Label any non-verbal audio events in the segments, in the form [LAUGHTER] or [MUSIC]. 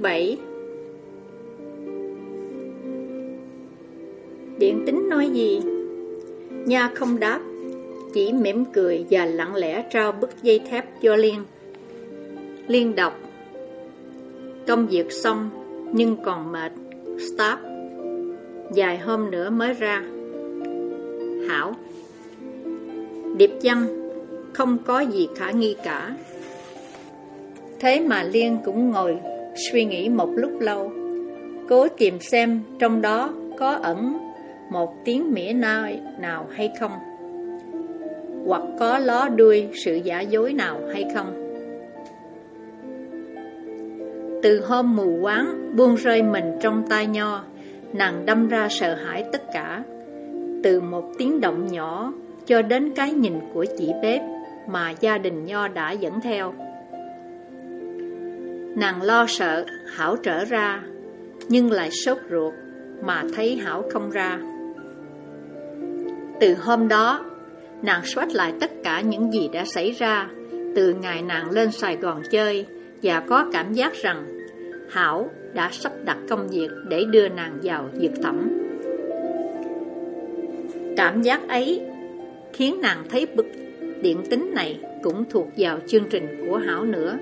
Chương 7 Điện tính nói gì? Nha không đáp, chỉ mỉm cười và lặng lẽ trao bức dây thép cho Liên. Liên đọc Công việc xong nhưng còn mệt, stop. Dài hôm nữa mới ra. Hảo Điệp văn Không có gì khả nghi cả Thế mà Liên cũng ngồi suy nghĩ một lúc lâu Cố tìm xem trong đó có ẩn một tiếng mỉa nai nào hay không, Hoặc có ló đuôi sự giả dối nào hay không Từ hôm mù quáng buông rơi mình trong tay nho, Nàng đâm ra sợ hãi tất cả, Từ một tiếng động nhỏ cho đến cái nhìn của chị bếp mà gia đình Nho đã dẫn theo. Nàng lo sợ Hảo trở ra, nhưng lại sốt ruột mà thấy Hảo không ra. Từ hôm đó, nàng soát lại tất cả những gì đã xảy ra từ ngày nàng lên Sài Gòn chơi và có cảm giác rằng Hảo đã sắp đặt công việc để đưa nàng vào dược thẩm. Cảm giác ấy khiến nàng thấy bực điện tính này cũng thuộc vào chương trình của Hảo nữa.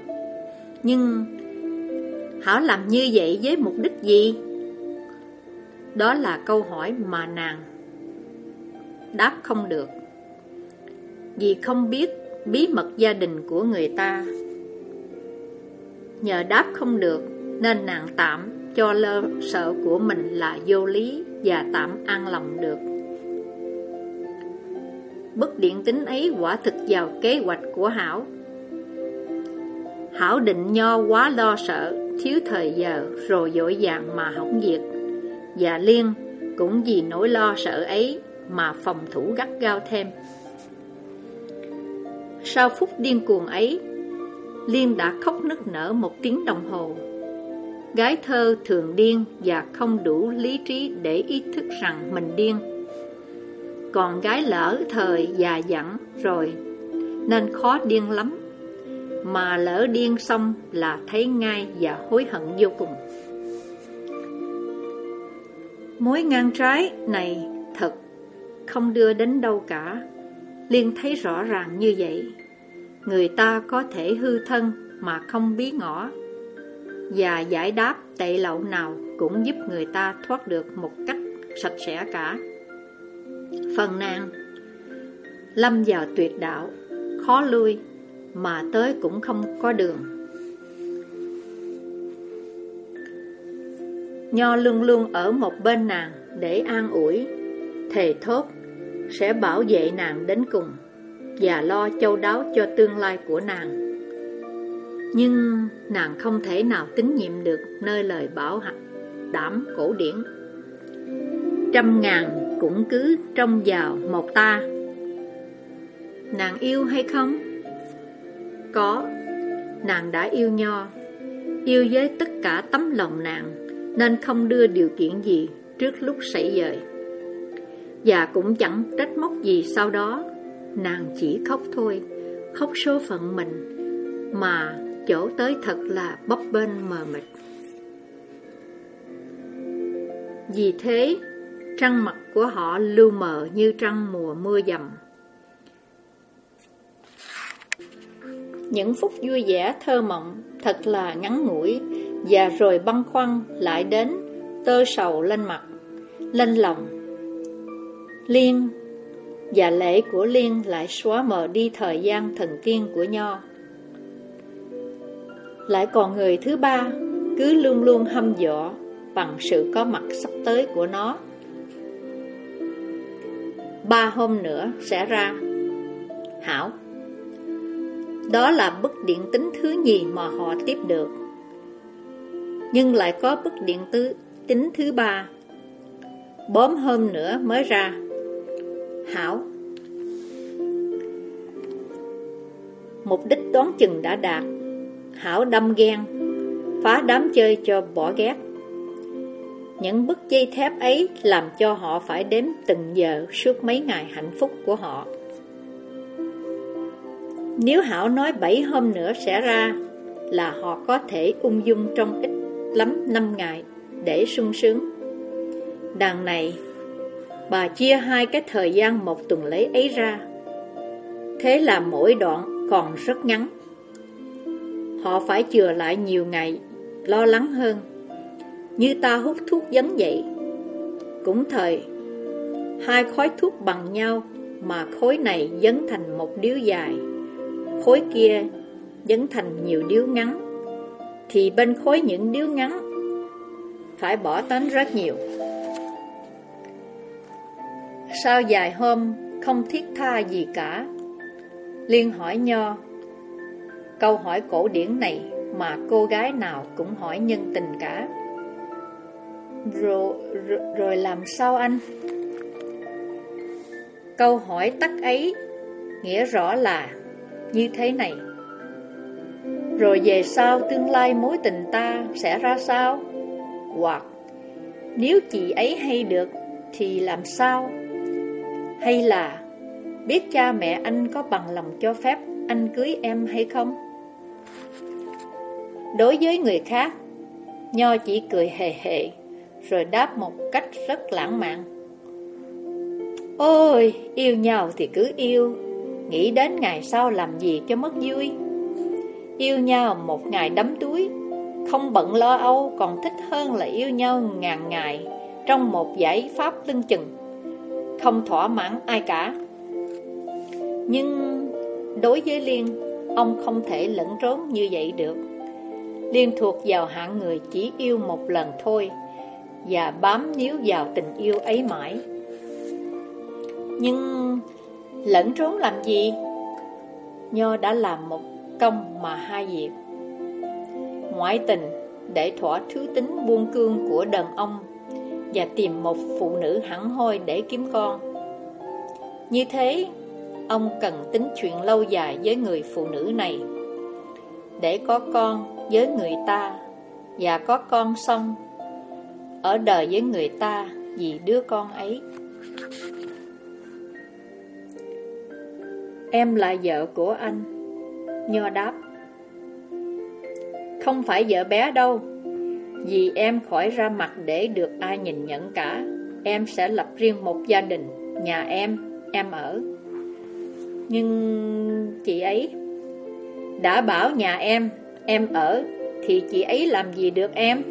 Nhưng Hảo làm như vậy với mục đích gì? Đó là câu hỏi mà nàng đáp không được. Vì không biết bí mật gia đình của người ta. Nhờ đáp không được, nên nàng tạm cho lơ sợ của mình là vô lý và tạm an lòng được. Bức điện tính ấy quả thực vào kế hoạch của Hảo Hảo định nho quá lo sợ Thiếu thời giờ rồi dội dàng mà hỏng việc. Và Liên cũng vì nỗi lo sợ ấy Mà phòng thủ gắt gao thêm. Sau phút điên cuồng ấy, Liên đã khóc nức nở một tiếng đồng hồ. Gái thơ thường điên và không đủ lý trí để ý thức rằng mình điên. Còn gái lỡ thời già dặn rồi, Nên khó điên lắm. Mà lỡ điên xong là thấy ngay và hối hận vô cùng. Mối ngang trái này thật không đưa đến đâu cả. Liên thấy rõ ràng như vậy. Người ta có thể hư thân mà không bí ngỏ. Và giải đáp tệ lậu nào cũng giúp người ta thoát được một cách sạch sẽ cả. Phần nàng, Lâm vào tuyệt đạo, Khó lui. Mà tới cũng không có đường. Nho luôn luôn ở một bên nàng Để an ủi, Thề thốt Sẽ bảo vệ nàng đến cùng Và lo châu đáo cho tương lai của nàng. Nhưng nàng không thể nào tín nhiệm được Nơi lời bảo đảm cổ điển. Trăm ngàn cũng cứ trông vào một ta. Nàng yêu hay không? Có. Nàng đã yêu Nho, Yêu với tất cả tấm lòng nàng, Nên không đưa điều kiện gì Trước lúc xảy dời. Và cũng chẳng trách móc gì sau đó, Nàng chỉ khóc thôi, Khóc số phận mình, Mà chỗ tới thật là bấp bênh mờ mịt. Vì thế, Trăng mặt của họ lưu mờ như trăng mùa mưa dầm. Những phút vui vẻ thơ mộng thật là ngắn ngủi và rồi băng khoăn lại đến tơ sầu lên mặt, lên lòng. Liên và lễ của Liên lại xóa mờ đi thời gian thần tiên của Nho. Lại còn người thứ ba cứ luôn luôn hâm dọ bằng sự có mặt sắp tới của nó ba hôm nữa sẽ ra. Hảo đó là bức điện tính thứ nhì mà họ tiếp được. Nhưng lại có bức điện tứ tính thứ ba. Bóm hôm nữa mới ra. Hảo Mục đích toán chừng đã đạt. Hảo đâm ghen, phá đám chơi cho bỏ ghét. Những bức dây thép ấy làm cho họ phải đếm từng giờ suốt mấy ngày hạnh phúc của họ. Nếu Hảo nói bảy hôm nữa sẽ ra, là họ có thể ung dung trong ít lắm năm ngày để sung sướng. Đằng này, bà chia hai cái thời gian một tuần lễ ấy ra. Thế là mỗi đoạn còn rất ngắn. Họ phải chừa lại nhiều ngày, lo lắng hơn. Như ta hút thuốc dấn vậy Cũng thời, hai khói thuốc bằng nhau mà khối này dấn thành một điếu dài, khối kia dấn thành nhiều điếu ngắn, thì bên khối những điếu ngắn phải bỏ tánh rất nhiều. Sau dài hôm không thiết tha gì cả, Liên hỏi Nho, câu hỏi cổ điển này mà cô gái nào cũng hỏi nhân tình cả. Rồi, rồi, rồi làm sao anh? Câu hỏi tắt ấy nghĩa rõ là như thế này. Rồi về sau tương lai mối tình ta sẽ ra sao? Hoặc nếu chị ấy hay được thì làm sao? Hay là biết cha mẹ anh có bằng lòng cho phép anh cưới em hay không? Đối với người khác, Nho chỉ cười hề hề, rồi đáp một cách rất lãng mạn. Ôi, yêu nhau thì cứ yêu, nghĩ đến ngày sau làm gì cho mất vui. Yêu nhau một ngày đắm túi, không bận lo âu còn thích hơn là yêu nhau ngàn ngày trong một giải pháp lưng chừng, không thỏa mãn ai cả. Nhưng đối với Liên, ông không thể lẫn trốn như vậy được. Liên thuộc vào hạng người chỉ yêu một lần thôi và bám níu vào tình yêu ấy mãi. Nhưng lẫn trốn làm gì? Nho đã làm một công mà hai việc. Ngoại tình để thỏa thứ tính buông cương của đàn ông và tìm một phụ nữ hẳn hoi để kiếm con. Như thế, ông cần tính chuyện lâu dài với người phụ nữ này để có con với người ta và có con xong ở đời với người ta vì đứa con ấy. Em là vợ của anh. Nho đáp Không phải vợ bé đâu. Vì em khỏi ra mặt để được ai nhìn nhận cả. Em sẽ lập riêng một gia đình. Nhà em, em ở. Nhưng chị ấy Đã bảo nhà em, em ở Thì chị ấy làm gì được em?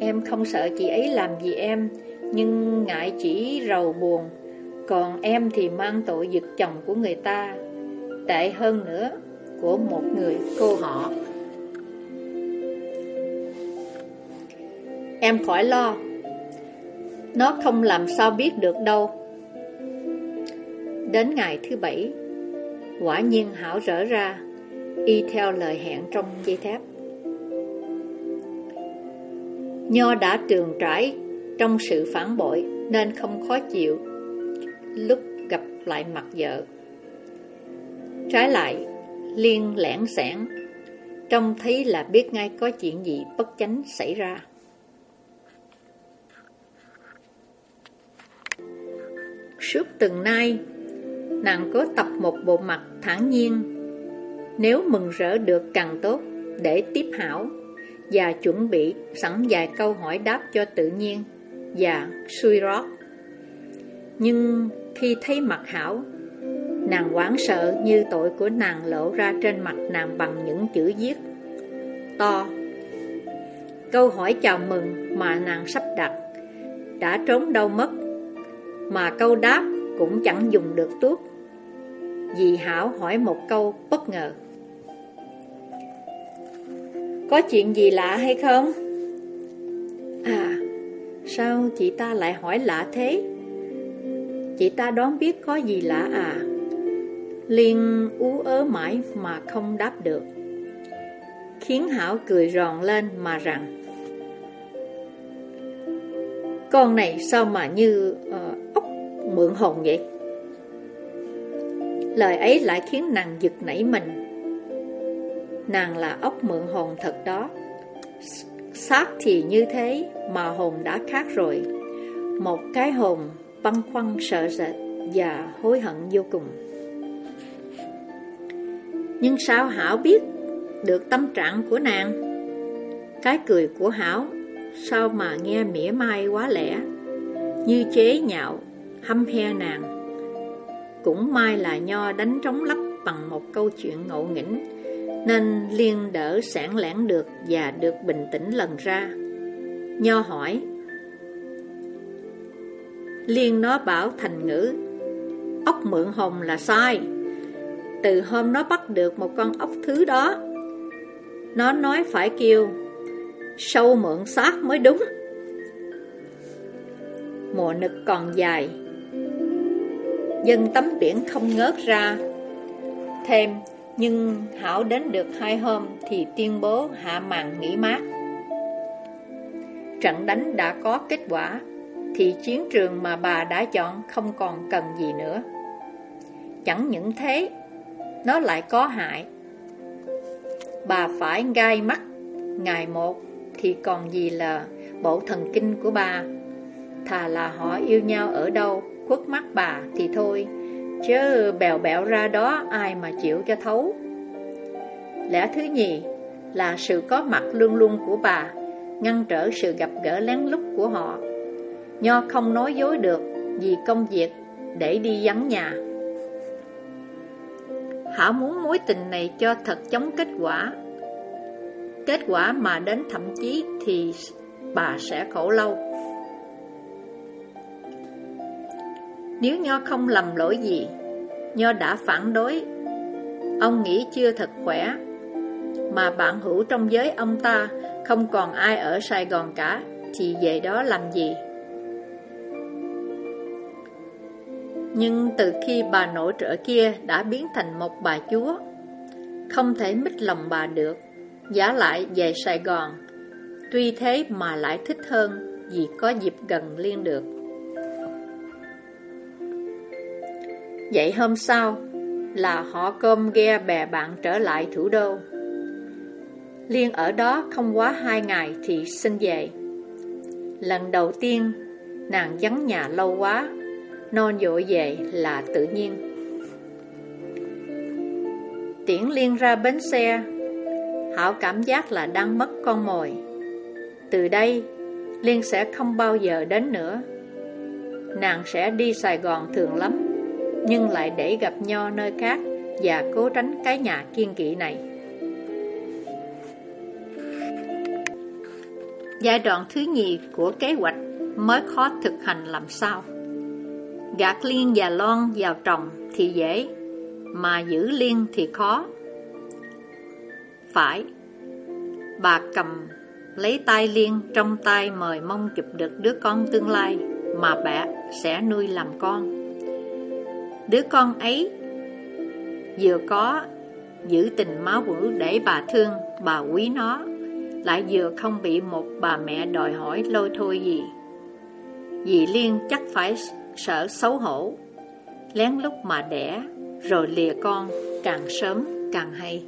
Em không sợ chị ấy làm gì em Nhưng ngại chỉ rầu buồn còn em thì mang tội giật chồng của người ta, Tệ hơn nữa Của một người cô họ. Em khỏi lo, Nó không làm sao biết được đâu. Đến ngày thứ bảy, Quả nhiên Hảo rỡ ra, Y theo lời hẹn trong dây thép. Nho đã trường trải Trong sự phản bội Nên không khó chịu lúc gặp lại mặt vợ. Trái lại, Liên lẻn sẻn, trông thấy là biết ngay có chuyện gì bất chánh xảy ra. Suốt từng nay, nàng có tập một bộ mặt thản nhiên, nếu mừng rỡ được càng tốt để tiếp hảo và chuẩn bị sẵn vài câu hỏi đáp cho tự nhiên và suy rót. Nhưng khi thấy mặt Hảo Nàng hoảng sợ như tội của nàng lộ ra trên mặt nàng bằng những chữ viết To Câu hỏi chào mừng mà nàng sắp đặt Đã trốn đâu mất Mà câu đáp cũng chẳng dùng được tuốt Dì Hảo hỏi một câu bất ngờ Có chuyện gì lạ hay không? À, sao chị ta lại hỏi lạ thế? Chị ta đoán biết có gì lạ à? Liên ú ớ mãi mà không đáp được. Khiến Hảo cười ròn lên mà rằng Con này sao mà như uh, ốc mượn hồn vậy? Lời ấy lại khiến nàng giật nảy mình. Nàng là ốc mượn hồn thật đó. Xác thì như thế Mà hồn đã khác rồi. Một cái hồn băn khoăn, sợ sệt và hối hận vô cùng. Nhưng sao Hảo biết được tâm trạng của nàng? Cái cười của Hảo Sao mà nghe mỉa mai quá lẽ Như chế nhạo, Hâm he nàng Cũng may là Nho đánh trống lấp Bằng một câu chuyện ngộ nghĩnh, Nên Liên đỡ sản lẻn được Và được bình tĩnh lần ra Nho hỏi Liên nó bảo thành ngữ. Ốc mượn hồng là sai. Từ hôm nó bắt được một con ốc thứ đó, Nó nói phải kêu, Sâu mượn xác mới đúng. Mùa nực còn dài. Dân tắm biển không ngớt ra. Thêm, Nhưng Hảo đến được hai hôm Thì tuyên bố hạ màn nghỉ mát. Trận đánh đã có kết quả. Thì chiến trường mà bà đã chọn Không còn cần gì nữa Chẳng những thế Nó lại có hại Bà phải gai mắt Ngày một thì còn gì là bộ thần kinh của bà. Thà là họ yêu nhau ở đâu, khuất mắt bà thì thôi, chứ bèo bẹo ra đó ai mà chịu cho thấu. Lẽ thứ nhì là sự có mặt luôn luôn của bà, ngăn trở sự gặp gỡ lén lút của họ. Nho không nói dối được vì công việc để đi vắng nhà. Hảo muốn mối tình này cho thật chống kết quả Kết quả mà đến thậm chí thì bà sẽ khổ lâu. Nếu Nho không lầm lỗi gì, Nho đã phản đối. Ông nghĩ chưa thật khỏe, mà bạn hữu trong giới ông ta không còn ai ở Sài Gòn cả, thì về đó làm gì? Nhưng từ khi bà nội trợ kia đã biến thành một bà chúa, không thể mít lòng bà được. Giả lại về Sài Gòn. Tuy thế mà lại thích hơn Vì có dịp gần liên được. Vậy hôm sau Là họ cơm ghe bè bạn trở lại thủ đô. Liên ở đó không quá hai ngày thì xin về. Lần đầu tiên Nàng vắng nhà lâu quá Non dội về là tự nhiên. Tiễn Liên ra bến xe, Hảo cảm giác là đang mất con mồi. Từ đây, Liên sẽ không bao giờ đến nữa. Nàng sẽ đi Sài Gòn thường lắm, Nhưng lại để gặp Nho nơi khác Và cố tránh cái nhà kiên kỵ này. Giai đoạn thứ nhì của kế hoạch Mới khó thực hành làm sao? Gạt Liên và lon vào trồng thì dễ Mà giữ Liên thì khó phải Bà cầm lấy tay Liên trong tay mời mong chụp được đứa con tương lai mà bà sẽ nuôi làm con. Đứa con ấy vừa có giữ tình máu vũ để bà thương, bà quý nó, lại vừa không bị một bà mẹ đòi hỏi lôi thôi gì. Dì Liên chắc phải sợ xấu hổ, lén lúc mà đẻ, rồi lìa con càng sớm càng hay.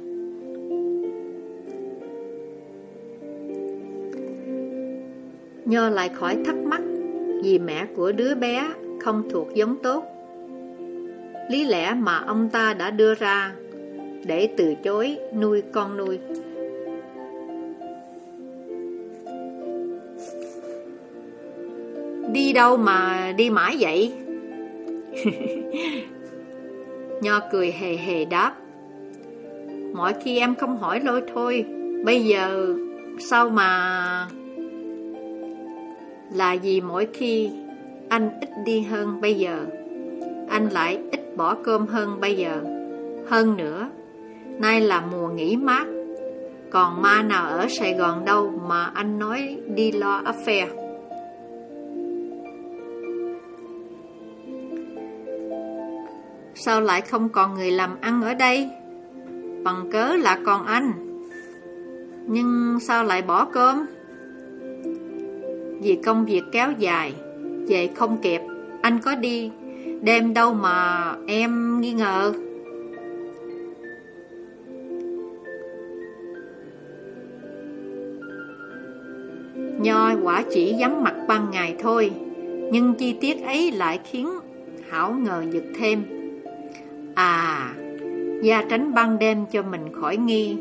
Nho lại khỏi thắc mắc Vì mẹ của đứa bé không thuộc giống tốt Lý lẽ mà ông ta đã đưa ra Để từ chối nuôi con nuôi Đi đâu mà đi mãi vậy? [LAUGHS] Nho cười hề hề đáp Mọi khi em không hỏi lôi thôi Bây giờ sao mà là vì mỗi khi anh ít đi hơn bây giờ, anh lại ít bỏ cơm hơn bây giờ. Hơn nữa, nay là mùa nghỉ mát, còn ma nào ở Sài Gòn đâu mà anh nói đi lo affair. Sao lại không còn người làm ăn ở đây? Bằng cớ là còn anh. Nhưng sao lại bỏ cơm? Vì công việc kéo dài, Về không kịp, Anh có đi Đêm đâu mà em nghi ngờ Nho quả chỉ vắng mặt ban ngày thôi, Nhưng chi tiết ấy lại khiến Hảo ngờ giật thêm À Gia tránh ban đêm cho mình khỏi nghi,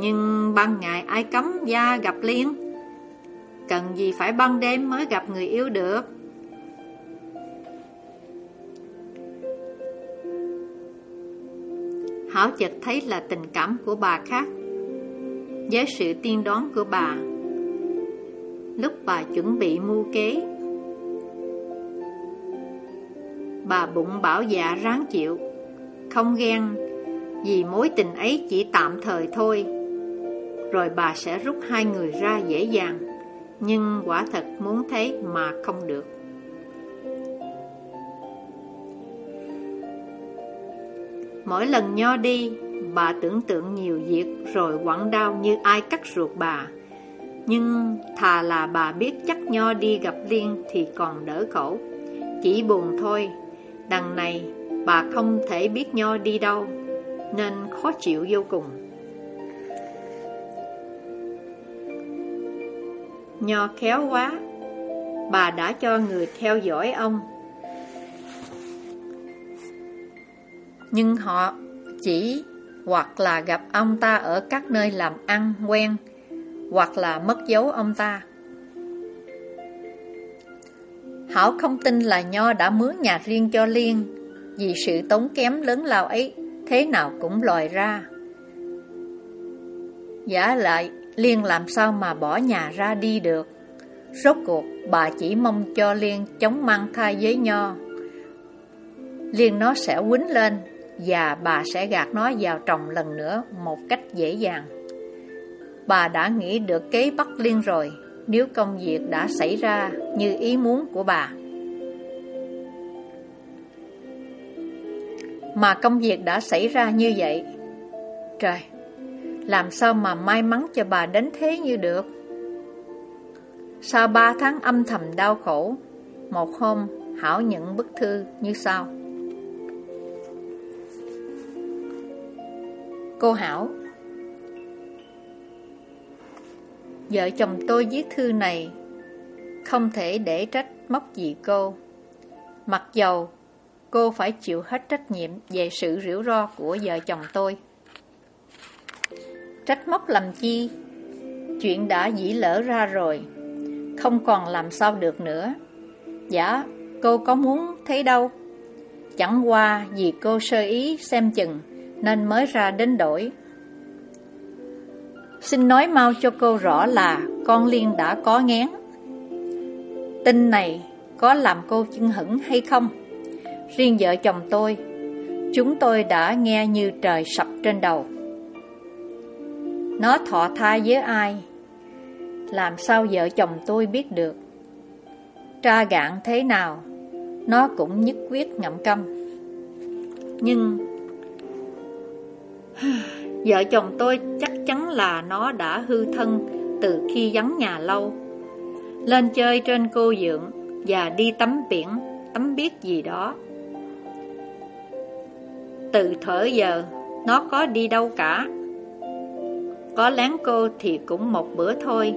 Nhưng ban ngày ai cấm Gia gặp Liên Cần gì phải ban đêm mới gặp người yêu được? Hảo chợt thấy là tình cảm của bà khác. Với sự tiên đoán của bà, Lúc bà chuẩn bị mưu kế, Bà bụng bảo dạ ráng chịu. Không ghen, Vì mối tình ấy chỉ tạm thời thôi. Rồi bà sẽ rút hai người ra dễ dàng, Nhưng quả thật muốn thế mà không được. Mỗi lần nho đi, Bà tưởng tượng nhiều việc Rồi quặn đau như ai cắt ruột bà. Nhưng thà là bà biết chắc nho đi gặp Liên Thì còn đỡ khổ. Chỉ buồn thôi, Đằng này bà không thể biết Nho đi đâu, Nên khó chịu vô cùng. Nho khéo quá, Bà đã cho người theo dõi ông. Nhưng họ chỉ hoặc là gặp ông ta ở các nơi làm ăn quen, Hoặc là mất dấu ông ta. Hảo không tin là Nho đã mướn nhà riêng cho Liên. Vì sự tốn kém lớn lao ấy Thế nào cũng lòi ra. Giả lại, Liên làm sao mà bỏ nhà ra đi được? Rốt cuộc, bà chỉ mong cho Liên chống mang thai với Nho. Liên nó sẽ quýnh lên Và bà sẽ gạt nó vào chồng lần nữa Một cách dễ dàng. Bà đã nghĩ được kế bắt Liên rồi, nếu công việc đã xảy ra như ý muốn của bà. Mà công việc đã xảy ra như vậy. Trời, làm sao mà may mắn cho bà đến thế như được? Sau ba tháng âm thầm đau khổ, một hôm Hảo nhận bức thư như sau. Cô Hảo Vợ chồng tôi viết thư này Không thể để trách móc gì cô Mặc dầu cô phải chịu hết trách nhiệm Về sự rủi ro của vợ chồng tôi. Trách móc làm chi? Chuyện đã dĩ lỡ ra rồi, Không còn làm sao được nữa. Dạ cô có muốn thấy đâu? Chẳng qua vì cô sơ ý xem chừng Nên mới ra đến đổi. Xin nói mau cho cô rõ là con Liên đã có ngén Tin này có làm cô chưng hững hay không? Riêng vợ chồng tôi, chúng tôi đã nghe như trời sập trên đầu. Nó thọ thai với ai? Làm sao vợ chồng tôi biết được? Tra gạn thế nào, nó cũng nhất quyết ngậm câm. Nhưng [SIGHS] Vợ chồng tôi chắc chắn là nó đã hư thân từ khi vắng nhà lâu Lên chơi trên cô dưỡng và đi tắm biển, tắm biết gì đó từ thở giờ, nó có đi đâu cả. Có lén cô thì cũng một bữa thôi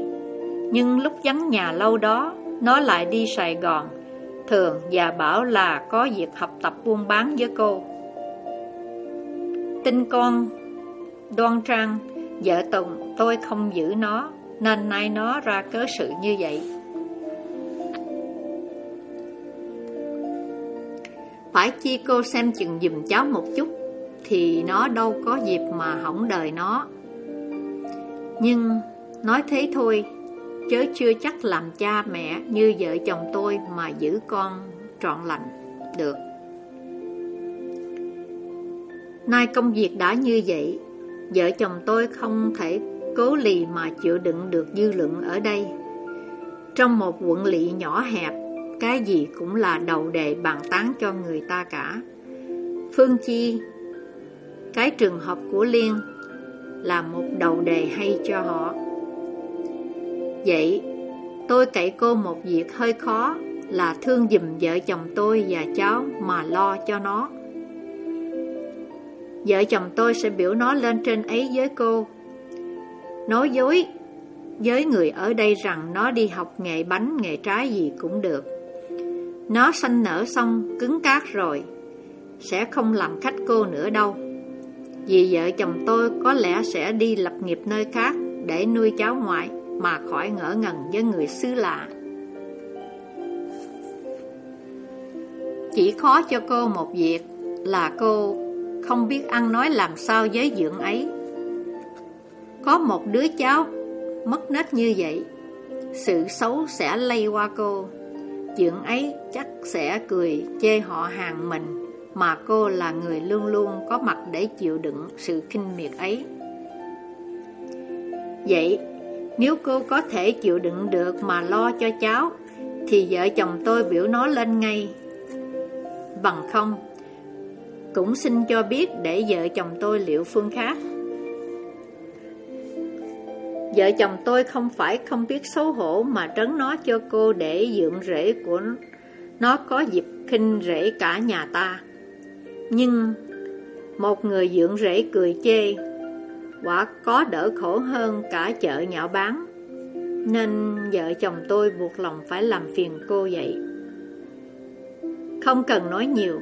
Nhưng lúc vắng nhà lâu đó, nó lại đi Sài Gòn. Thường và bảo là có việc học tập buôn bán với cô. Tin con đoan trang Vợ Tùng tôi không giữ nó Nên nay nó ra cớ sự như vậy. Phải chi cô xem chừng dùm cháu một chút Thì nó đâu có dịp mà hỏng đời nó Nhưng nói thế thôi Chớ chưa chắc làm cha mẹ như vợ chồng tôi Mà giữ con trọn lành được Nay công việc đã như vậy Vợ chồng tôi không thể cố lì mà chịu đựng được dư luận ở đây. Trong một quận lỵ nhỏ hẹp, cái gì cũng là đầu đề bàn tán cho người ta cả. Phương Chi, cái trường hợp của Liên là một đầu đề hay cho họ. Vậy, tôi cậy cô một việc hơi khó là thương dùm vợ chồng tôi và cháu mà lo cho nó. Vợ chồng tôi sẽ biểu nó lên trên ấy với cô Nói dối với người ở đây rằng nó đi học nghề bánh, nghề trái gì cũng được nó sanh nở xong, cứng cát rồi Sẽ không làm khách cô nữa đâu Vì vợ chồng tôi có lẽ sẽ đi lập nghiệp nơi khác để nuôi cháu ngoại mà khỏi ngỡ ngần với người xứ lạ. Chỉ khó cho cô một việc là cô không biết ăn nói làm sao với dưỡng ấy. Có một đứa cháu mất nết như vậy, sự xấu sẽ lây qua cô chuyện ấy chắc sẽ cười chê họ hàng mình, mà cô là người luôn luôn có mặt để chịu đựng sự kinh miệt ấy. Vậy, nếu cô có thể chịu đựng được mà lo cho cháu, thì vợ chồng tôi biểu nó lên ngay. Bằng không, cũng xin cho biết để vợ chồng tôi liệu phương khác. Vợ chồng tôi không phải không biết xấu hổ mà trấn nó cho cô để dưỡng rễ của nó có dịp khinh rễ cả nhà ta. Nhưng một người dưỡng rễ cười chê, quả có đỡ khổ hơn cả chợ nhạo bán, nên vợ chồng tôi buộc lòng phải làm phiền cô vậy. Không cần nói nhiều,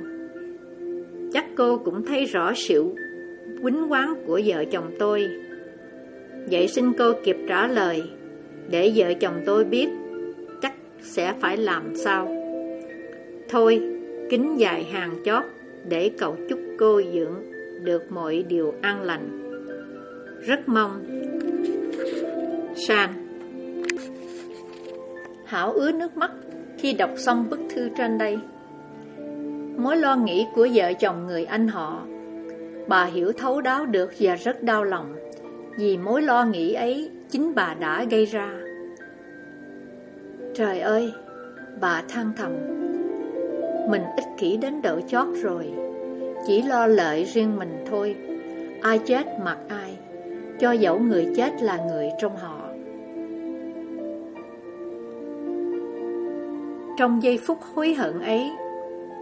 chắc cô cũng thấy rõ sự quýnh quán của vợ chồng tôi. Vậy xin cô kịp trả lời, để vợ chồng tôi biết chắc sẽ phải làm sao. Thôi, kính dài hàng chót để cầu chúc cô dưỡng được mọi điều an lành. Rất mong. San Hảo ứa nước mắt khi đọc xong bức thư trên đây. Mối lo nghĩ của vợ chồng người anh họ, bà hiểu thấu đáo được và rất đau lòng, vì mối lo nghĩ ấy chính bà đã gây ra. Trời ơi, bà than thầm, mình ích kỷ đến độ chót rồi Chỉ lo lợi riêng mình thôi. Ai chết mặc ai Cho dẫu người chết là người trong họ. Trong giây phút hối hận ấy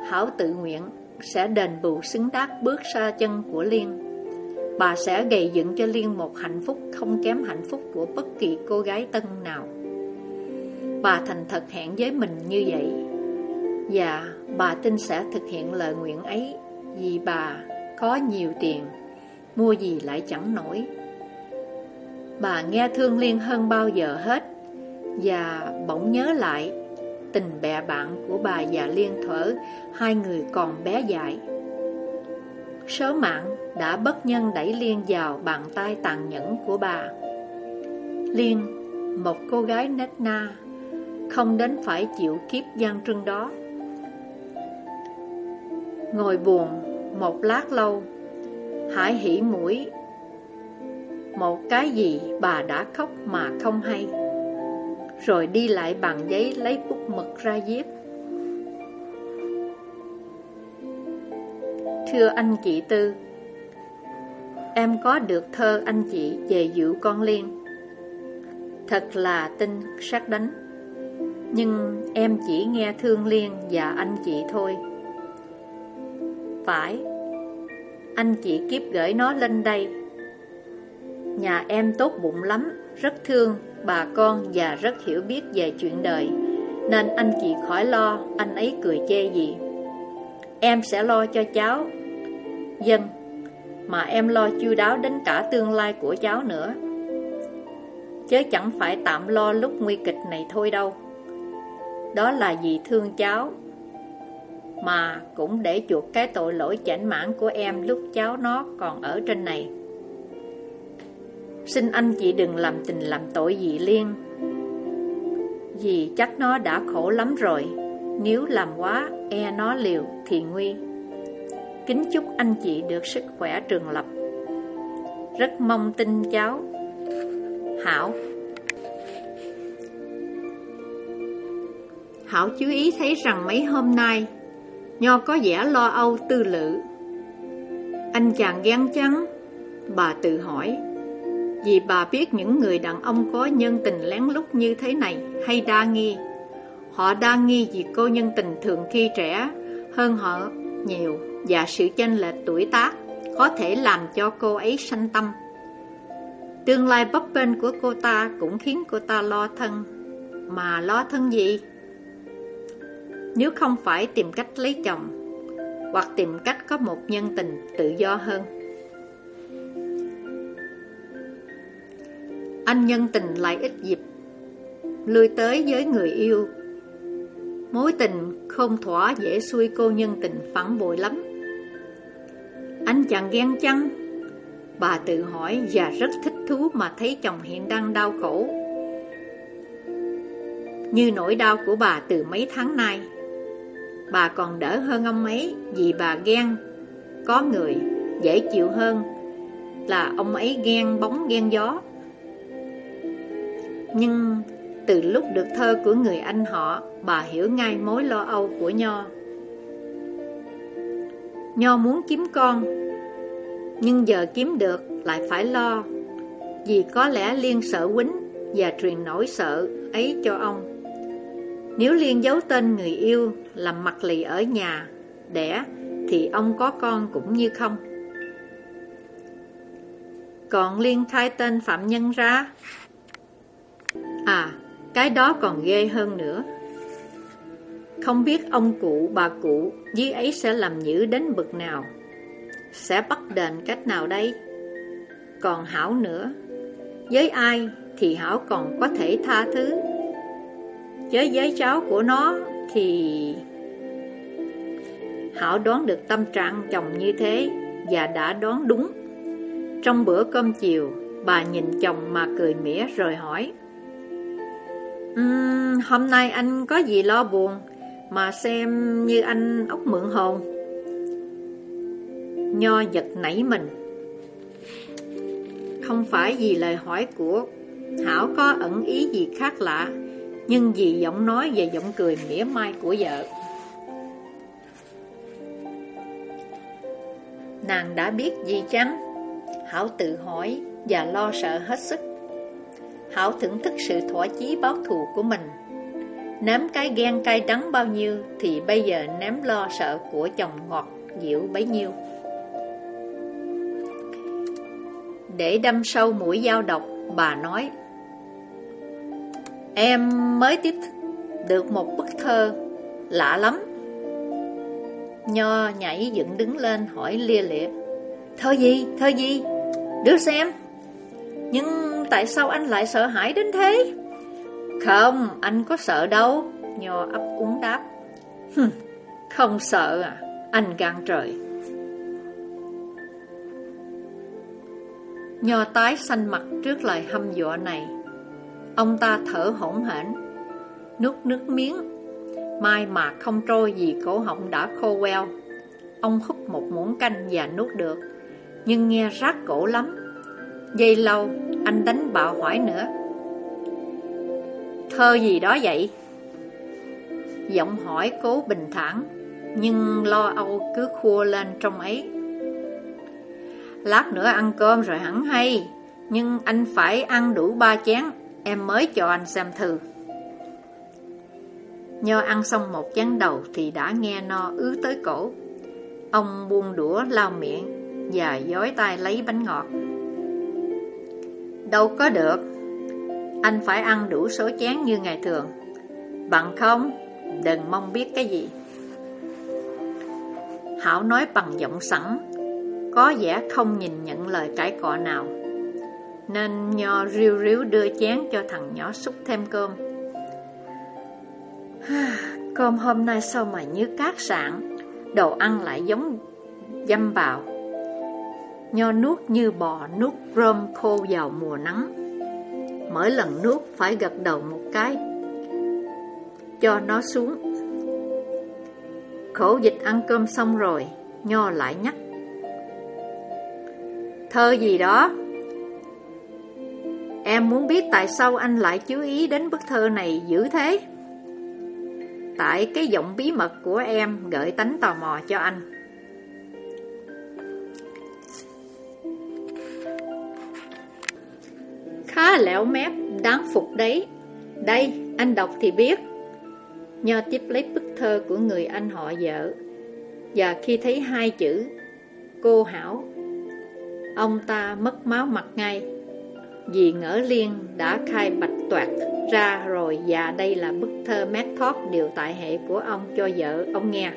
Hảo tự nguyện sẽ đền bù xứng đáng bước xa chân của Liên. Bà sẽ gây dựng cho Liên một hạnh phúc không kém hạnh phúc của bất kỳ cô gái tân nào Bà thành thật hẹn với mình như vậy Và bà tin sẽ thực hiện lời nguyện ấy vì bà có nhiều tiền, mua gì lại chẳng nổi. Bà nghe thương Liên hơn bao giờ hết và bỗng nhớ lại tình bè bạn của bà và Liên thở hai người còn bé dại. Sớ mạng đã bất nhân đẩy Liên vào bàn tay tàn nhẫn của bà. Liên, một cô gái nết na, không đến phải chịu kiếp gian trưng đó. Ngồi buồn một lát lâu Hải hỉ mũi Một cái gì bà đã khóc mà không hay Rồi đi lại bằng giấy lấy bút mực ra viết Thưa anh chị Tư. Em có được thơ anh chị về dịu con Liên? Thật là tinh sát đánh. Nhưng em chỉ nghe thương Liên và anh chị thôi. Phải, Anh chị kiếp gửi nó lên đây. Nhà em tốt bụng lắm, Rất thương, bà con Và rất hiểu biết về chuyện đời. Nên anh chị khỏi lo, Anh ấy cười chê gì. Em sẽ lo cho cháu. Dân, Mà em lo chu đáo đến cả tương lai của cháu nữa. Chứ chẳng phải tạm lo lúc nguy kịch này thôi đâu. Đó là vì thương cháu, mà cũng để chuộc cái tội lỗi chảnh mãn của em lúc cháu nó còn ở trên này. Xin anh chị đừng làm tình làm tội gì Liên, Vì chắc nó đã khổ lắm rồi. Nếu làm quá e nó liều thì nguy. Kính chúc anh chị được sức khỏe trường lập. Rất mong tin cháu. Hảo. Hảo chú ý thấy rằng mấy hôm nay Nho có vẻ lo âu tư lự. Anh chàng ghen chắn, Bà tự hỏi Vì bà biết những người đàn ông có nhân tình lén lút như thế này hay đa nghi? Họ đa nghi vì cô nhân tình thường khi trẻ hơn họ nhiều. Và sự chênh lệch tuổi tác có thể làm cho cô ấy sanh tâm. Tương lai bấp bênh của cô ta cũng khiến cô ta lo thân. Mà lo thân gì? Nếu không phải tìm cách lấy chồng, Hoặc tìm cách có một nhân tình tự do hơn. Anh nhân tình lại ít dịp lui tới với người yêu. Mối tình không thỏa dễ xuôi cô nhân tình phản bội lắm. Anh chàng ghen chăng? Bà tự hỏi và rất thích thú mà thấy chồng hiện đang đau khổ. Như nỗi đau của bà từ mấy tháng nay. Bà còn đỡ hơn ông ấy vì bà ghen. Có người dễ chịu hơn Là ông ấy ghen bóng ghen gió. Nhưng từ lúc được thơ của người anh họ, Bà hiểu ngay mối lo âu của Nho. Nho muốn kiếm con, Nhưng giờ kiếm được lại phải lo, Vì có lẽ Liên sợ quýnh Và truyền nỗi sợ ấy cho ông. Nếu Liên giấu tên người yêu Làm mặt lì ở nhà Đẻ, Thì ông có con cũng như không? Còn Liên khai tên phạm nhân ra? À Cái đó còn ghê hơn nữa. Không biết ông cụ bà cụ dí ấy sẽ làm nhữ đến bực nào. Sẽ bắt đền cách nào đây? Còn Hảo nữa. Với ai thì Hảo còn có thể tha thứ. Với với cháu của nó thì... Hảo đoán được tâm trạng chồng như thế Và đã đoán đúng. Trong bữa cơm chiều Bà nhìn chồng mà cười mỉa rồi hỏi um, Hôm nay anh có gì lo buồn? Mà xem như anh ốc mượn hồn. Nho giật nảy mình. Không phải vì lời hỏi của Hảo có ẩn ý gì khác lạ, Nhưng vì giọng nói và giọng cười mỉa mai của vợ. Nàng đã biết gì chăng? Hảo tự hỏi và lo sợ hết sức. Hảo thưởng thức sự thỏa chí báo thù của mình. Ném cái ghen cay đắng bao nhiêu Thì bây giờ ném lo sợ của chồng ngọt dịu bấy nhiêu. Để đâm sâu mũi dao độc Bà nói Em mới tiếp được một bức thơ Lạ lắm. Nho nhảy dựng đứng lên hỏi lia lịa Thơ gì, thơ gì? Đưa xem. Nhưng tại sao anh lại sợ hãi đến thế? Không, anh có sợ đâu. Nho ấp úng đáp. Không sợ à. Anh gan trời. Nho tái xanh mặt trước lời hâm dọa này. Ông ta thở hổn hển Nuốt nước miếng. Mai mà không trôi vì cổ họng đã khô queo. Ông húp một muỗng canh và nuốt được. Nhưng nghe rát cổ lắm. Dây lâu Anh đánh bạo hỏi nữa. Thơ gì đó vậy? Giọng hỏi cố bình thản, Nhưng lo âu cứ khua lên trong ấy. Lát nữa ăn cơm rồi hẳn hay, Nhưng anh phải ăn đủ ba chén, Em mới cho anh xem thư Nho ăn xong một chén đầu Thì đã nghe no ứ tới cổ. Ông buông đũa lau miệng Và dối tay lấy bánh ngọt. Đâu có được. Anh phải ăn đủ số chén như ngày thường. Bằng không, Đừng mong biết cái gì. Hảo nói bằng giọng sẵn, Có vẻ không nhìn nhận lời cãi cọ nào. Nên Nho riu riu đưa chén cho thằng nhỏ xúc thêm cơm. [SIGHS] Cơm hôm nay sao mà như cát sạn? Đồ ăn lại giống dâm bào. Nho nuốt như bò nuốt rơm khô vào mùa nắng. Mỗi lần nuốt phải gật đầu một cái, Cho nó xuống. Khổ dịch ăn cơm xong rồi, Nho lại nhắc. Thơ gì đó? Em muốn biết tại sao anh lại chú ý đến bức thơ này dữ thế? Tại cái giọng bí mật của em gợi tánh tò mò cho anh. Khá lẻo mép, đáng phục đấy. Đây, anh đọc thì biết. Nho tiếp lấy bức thơ của người anh họ vợ. Và khi thấy hai chữ Cô Hảo Ông ta mất máu mặt ngay. Vì ngỡ liên đã khai bạch toạt ra rồi Và đây là bức thơ mét thoát điều tại hệ của ông cho vợ ông nghe.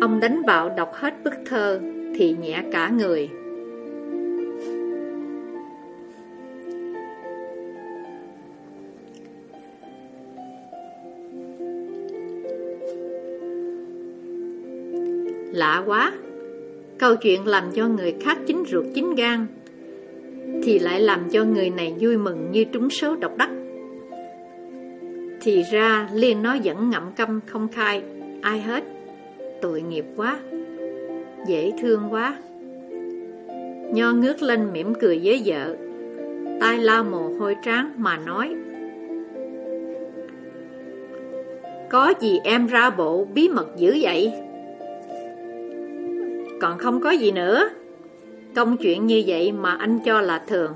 Ông đánh bạo đọc hết bức thơ Thì nhẹ cả người. Lạ quá. Câu chuyện làm cho người khác chính ruột chính gan, Thì lại làm cho người này vui mừng như trúng số độc đắc. Thì ra, Liên nó vẫn ngậm câm không khai, Ai hết, Tội nghiệp quá, Dễ thương quá. Nho ngước lên mỉm cười với vợ tay lao mồ hôi tráng mà nói, Có gì em ra bộ bí mật dữ vậy? Còn không có gì nữa. Công chuyện như vậy mà anh cho là thường.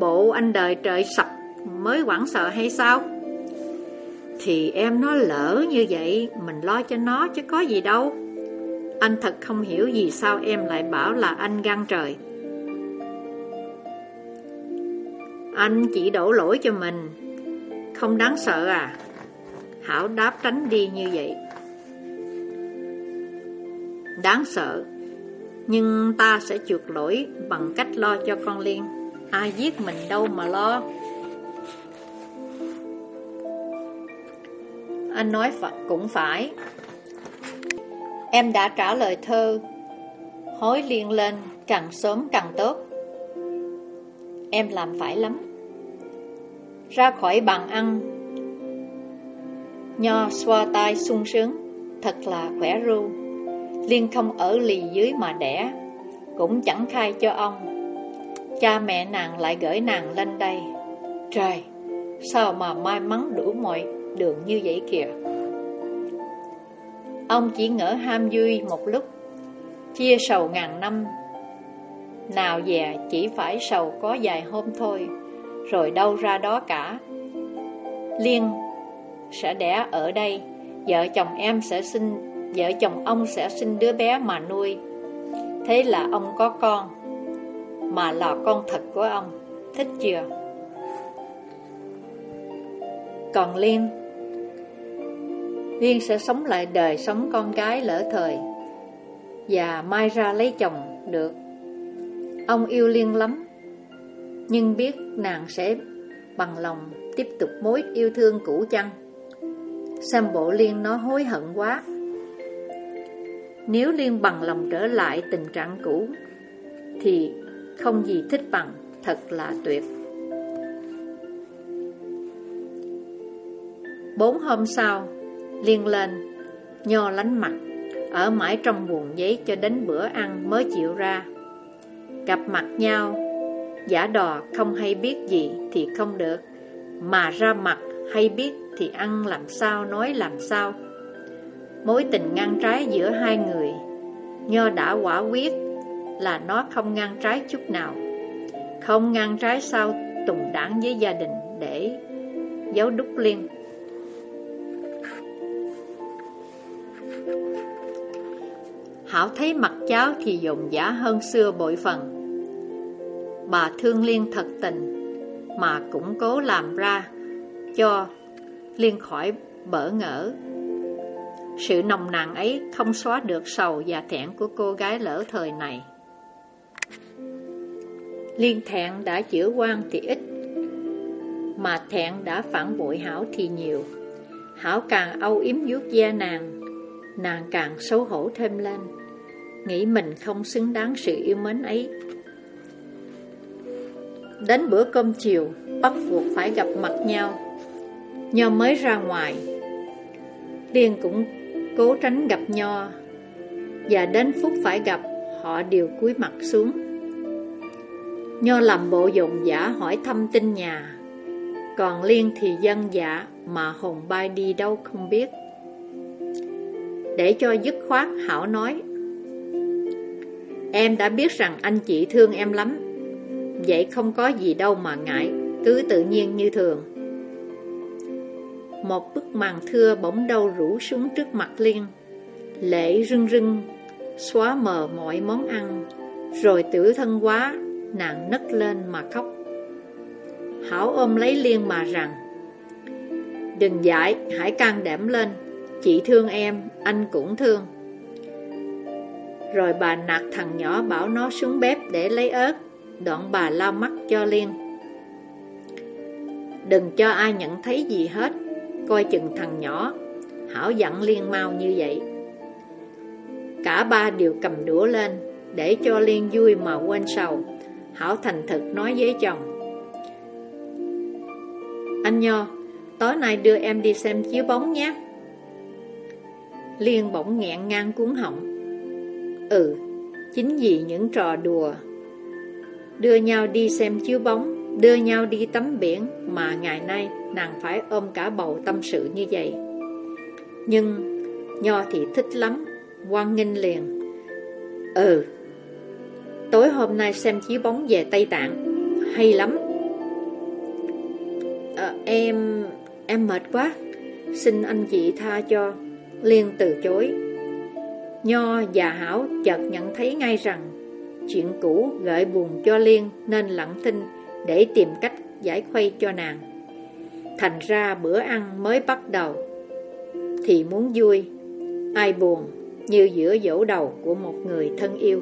Bộ anh đời trời sập mới quảng sợ hay sao? Thì em nó lỡ như vậy, Mình lo cho nó chứ có gì đâu. Anh thật không hiểu vì sao em lại bảo là anh gan trời. Anh chỉ đổ lỗi cho mình. Không đáng sợ à. Hảo đáp tránh đi như vậy. Đáng sợ. Nhưng ta sẽ chuộc lỗi Bằng cách lo cho con Liên. Ai giết mình đâu mà lo. Anh nói cũng phải. Em đã trả lời thơ. Hối liên lên, Càng sớm càng tốt. Em làm phải lắm. Ra khỏi bàn ăn. Nho xoa tay sung sướng. Thật là khỏe ru. Liên không ở lì dưới mà đẻ, Cũng chẳng khai cho ông. Cha mẹ nàng lại gửi nàng lên đây. Trời, Sao mà may mắn đủ mọi đường như vậy kìa? Ông chỉ ngỡ ham vui một lúc, Chia sầu ngàn năm. Nào về chỉ phải sầu có vài hôm thôi, Rồi đâu ra đó cả. Liên sẽ đẻ ở đây, Vợ chồng em sẽ sinh Vợ chồng ông sẽ sinh đứa bé mà nuôi. Thế là ông có con, Mà là con thật của ông. Thích chưa? Còn Liên Liên sẽ sống lại đời sống con gái lỡ thời Và mai ra lấy chồng được. Ông yêu Liên lắm, Nhưng biết nàng sẽ bằng lòng tiếp tục mối yêu thương cũ chăng? Xem bộ Liên nó hối hận quá. Nếu Liên bằng lòng trở lại tình trạng cũ, Thì không gì thích bằng, Thật là tuyệt. Bốn hôm sau, Liên lên, Nho lánh mặt, Ở mãi trong buồn giấy cho đến bữa ăn mới chịu ra. Gặp mặt nhau, Giả đò không hay biết gì thì không được, Mà ra mặt hay biết thì ăn làm sao, nói làm sao Mối tình ngăn trái giữa hai người, Nho đã quả quyết là nó không ngăn trái chút nào. Không ngăn trái sao tùng đảng với gia đình để giấu đúc liên. Hảo thấy mặt cháu thì dồn giả hơn xưa bội phần. Bà thương Liên thật tình Mà cũng cố làm ra Cho Liên khỏi bỡ ngỡ. Sự nồng nàn ấy không xóa được sầu và thẹn của cô gái lỡ thời này. Liên thẹn đã chữa quan thì ít, Mà thẹn đã phản bội Hảo thì nhiều. Hảo càng âu yếm vuốt da nàng Nàng càng xấu hổ thêm lên. Nghĩ mình không xứng đáng sự yêu mến ấy. Đến bữa cơm chiều, Bắt buộc phải gặp mặt nhau. Nhau mới ra ngoài, Liên cũng cố tránh gặp Nho. Và đến phút phải gặp, Họ đều cúi mặt xuống. Nho làm bộ dồn giả hỏi thăm tin nhà. Còn Liên thì dân dạ Mà hồn bay đi đâu không biết. Để cho dứt khoát, Hảo nói, Em đã biết rằng anh chị thương em lắm. Vậy không có gì đâu mà ngại, Cứ tự nhiên như thường. Một bức màn thưa bỗng đâu rủ xuống trước mặt Liên. Lệ rưng rưng Xóa mờ mọi món ăn Rồi tử thân quá Nàng nấc lên mà khóc. Hảo ôm lấy Liên mà rằng Đừng dại, hãy can đảm lên Chị thương em, anh cũng thương. Rồi bà nạt thằng nhỏ bảo nó xuống bếp để lấy ớt Đoạn bà lao mắt cho Liên. Đừng cho ai nhận thấy gì hết Coi chừng thằng nhỏ. Hảo dặn Liên mau như vậy. Cả ba đều cầm đũa lên, Để cho Liên vui mà quên sầu Hảo thành thực nói với chồng. Anh Nho, Tối nay đưa em đi xem chiếu bóng nhé. Liên bỗng nghẹn ngang cuốn họng. Ừ Chính vì những trò đùa. Đưa nhau đi xem chiếu bóng, Đưa nhau đi tắm biển Mà ngày nay nàng phải ôm cả bầu tâm sự như vậy. Nhưng Nho thì thích lắm Quang nghênh liền. Ừ Tối hôm nay xem chiếu bóng về Tây Tạng Hay lắm. À, Em Em mệt quá. Xin anh chị tha cho Liên từ chối. Nho và Hảo chợt nhận thấy ngay rằng Chuyện cũ gợi buồn cho Liên Nên lặng thinh Để tìm cách giải khuây cho nàng. Thành ra bữa ăn mới bắt đầu. Thì muốn vui, Ai buồn Như giữa dỗ đầu của một người thân yêu.